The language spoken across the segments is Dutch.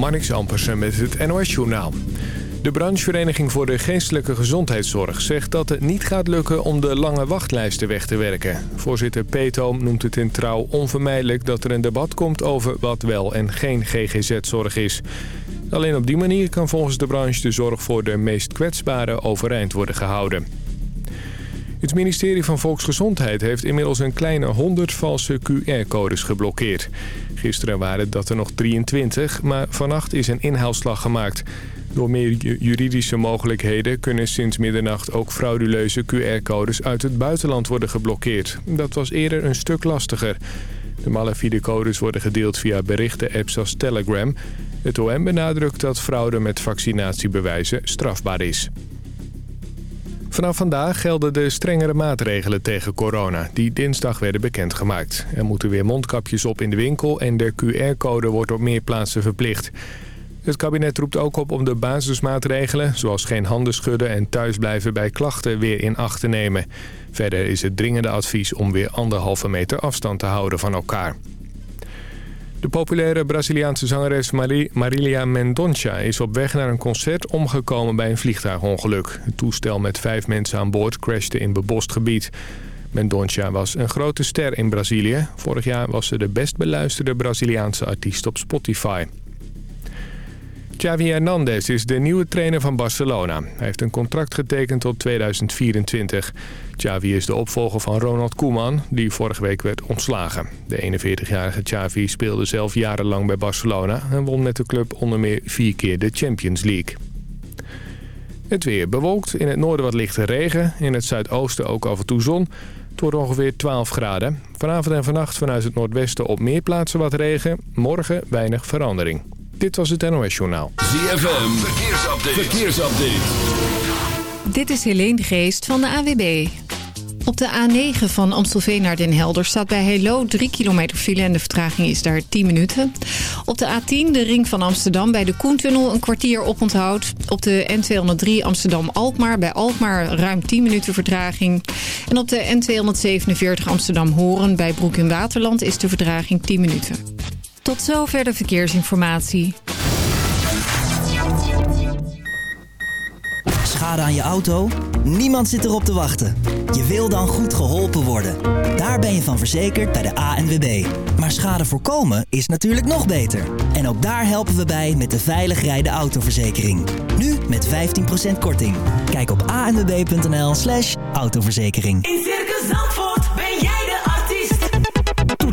Marnix Ampersen met het NOS-journaal. De branchevereniging voor de geestelijke gezondheidszorg zegt dat het niet gaat lukken om de lange wachtlijsten weg te werken. Voorzitter Peetoom noemt het in trouw onvermijdelijk dat er een debat komt over wat wel en geen GGZ-zorg is. Alleen op die manier kan volgens de branche de zorg voor de meest kwetsbaren overeind worden gehouden. Het ministerie van Volksgezondheid heeft inmiddels een kleine 100 valse QR-codes geblokkeerd. Gisteren waren dat er nog 23, maar vannacht is een inhaalslag gemaakt. Door meer juridische mogelijkheden kunnen sinds middernacht ook frauduleuze QR-codes uit het buitenland worden geblokkeerd. Dat was eerder een stuk lastiger. De malafide codes worden gedeeld via berichten-apps als Telegram. Het OM benadrukt dat fraude met vaccinatiebewijzen strafbaar is. Vanaf vandaag gelden de strengere maatregelen tegen corona... die dinsdag werden bekendgemaakt. Er moeten weer mondkapjes op in de winkel... en de QR-code wordt op meer plaatsen verplicht. Het kabinet roept ook op om de basismaatregelen... zoals geen handen schudden en thuisblijven bij klachten weer in acht te nemen. Verder is het dringende advies om weer anderhalve meter afstand te houden van elkaar. De populaire Braziliaanse zangeres Marilia Mendonça is op weg naar een concert omgekomen bij een vliegtuigongeluk. Het toestel met vijf mensen aan boord crashte in bebost gebied. Mendonça was een grote ster in Brazilië. Vorig jaar was ze de best beluisterde Braziliaanse artiest op Spotify. Xavi Hernandez is de nieuwe trainer van Barcelona. Hij heeft een contract getekend tot 2024. Xavi is de opvolger van Ronald Koeman, die vorige week werd ontslagen. De 41-jarige Xavi speelde zelf jarenlang bij Barcelona... en won met de club onder meer vier keer de Champions League. Het weer bewolkt, in het noorden wat lichte regen, in het zuidoosten ook af en toe zon... Het wordt ongeveer 12 graden. Vanavond en vannacht vanuit het noordwesten op meer plaatsen wat regen. Morgen weinig verandering. Dit was het NOS Journaal. ZFM, verkeersupdate. verkeersupdate. Dit is Helene Geest van de AWB. Op de A9 van Amstelveen naar Den Helder staat bij Helo 3 kilometer file en de vertraging is daar 10 minuten. Op de A10 de ring van Amsterdam bij de Koentunnel een kwartier oponthoud. Op de N203 Amsterdam-Alkmaar bij Alkmaar ruim 10 minuten vertraging. En op de N247 Amsterdam-Horen bij Broek in Waterland is de vertraging 10 minuten. Tot zover de verkeersinformatie. Schade aan je auto? Niemand zit erop te wachten. Je wil dan goed geholpen worden. Daar ben je van verzekerd bij de ANWB. Maar schade voorkomen is natuurlijk nog beter. En ook daar helpen we bij met de veilig rijden autoverzekering. Nu met 15% korting. Kijk op anwb.nl slash autoverzekering. In Circus Zandvoort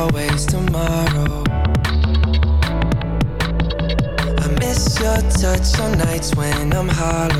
always tomorrow. I miss your touch on nights when I'm hollow.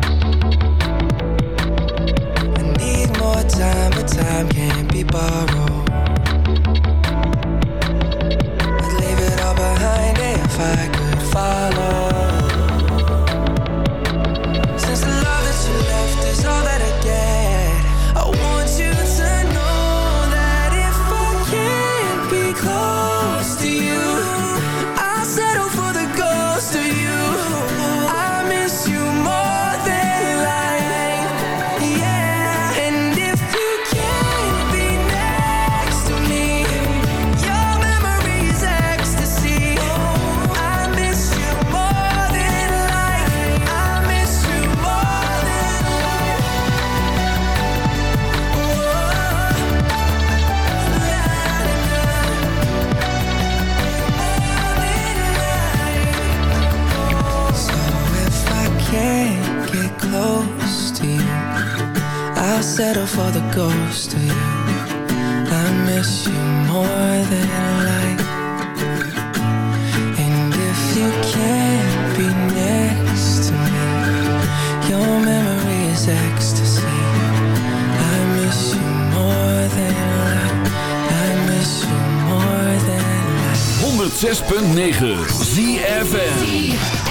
settle for the ghost of you. I miss you more than life. And if you can't be next to me Your memory is ecstasy. I miss you more than life. I miss you more than life. 106.9 ZFM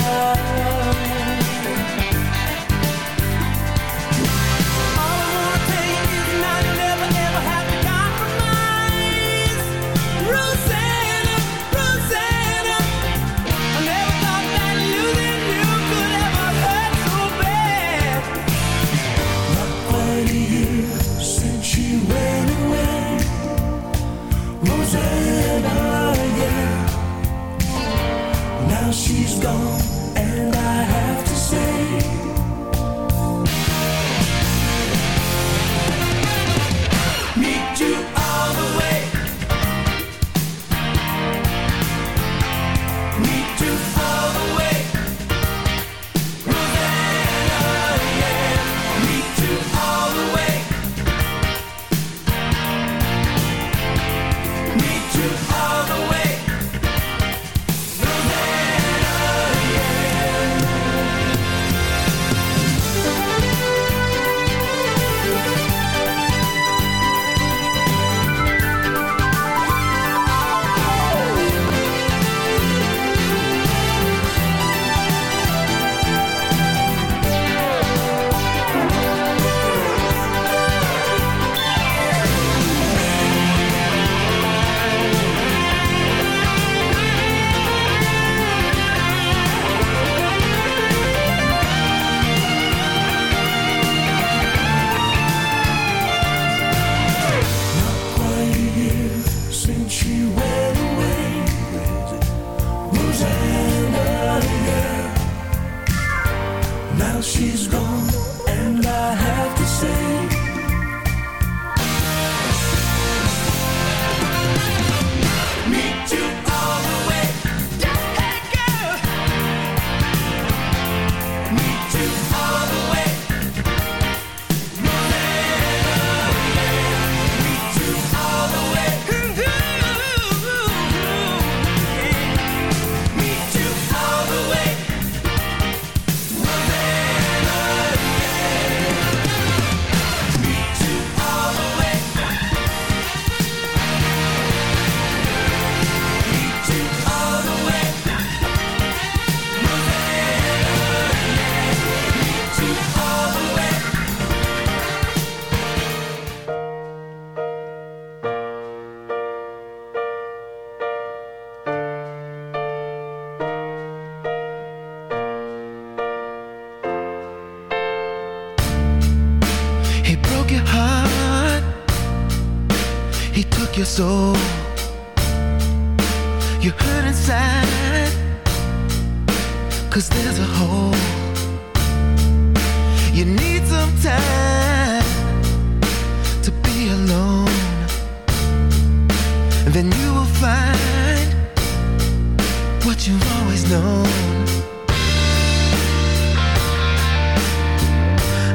always known.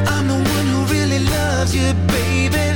I'm the one who really loves you, baby.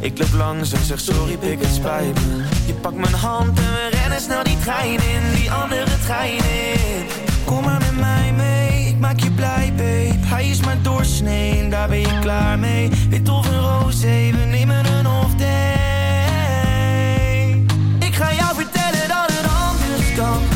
Ik loop langs en zeg sorry, pik het spijt me. Je pakt mijn hand en we rennen snel die trein in, die andere trein in. Kom maar met mij mee, ik maak je blij, babe. Hij is maar doorsnee, daar ben je klaar mee. Wit of een roze, we nemen een off day. Ik ga jou vertellen dat het anders kan.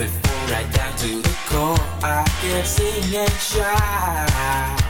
before right down to the core. I can sing and shout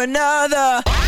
another.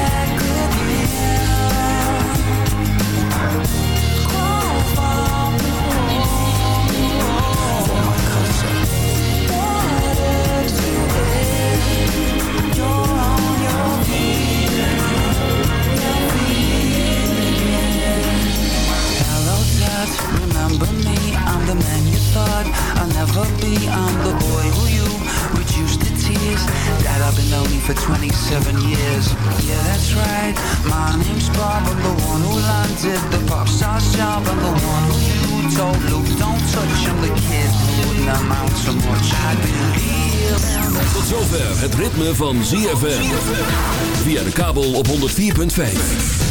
Remember me? I'm the man you thought I'll never be. I'm the boy who you reduced to tears. Dad, I've been lonely for 27 years. Yeah, that's right. My name's Bob. I'm the one who landed the pop star's job. I'm the one who you told Luke, don't touch. I'm the kid wouldn't amount to much. Been real. Tot zover het ritme van ZFM. Via de kabel op 104.5.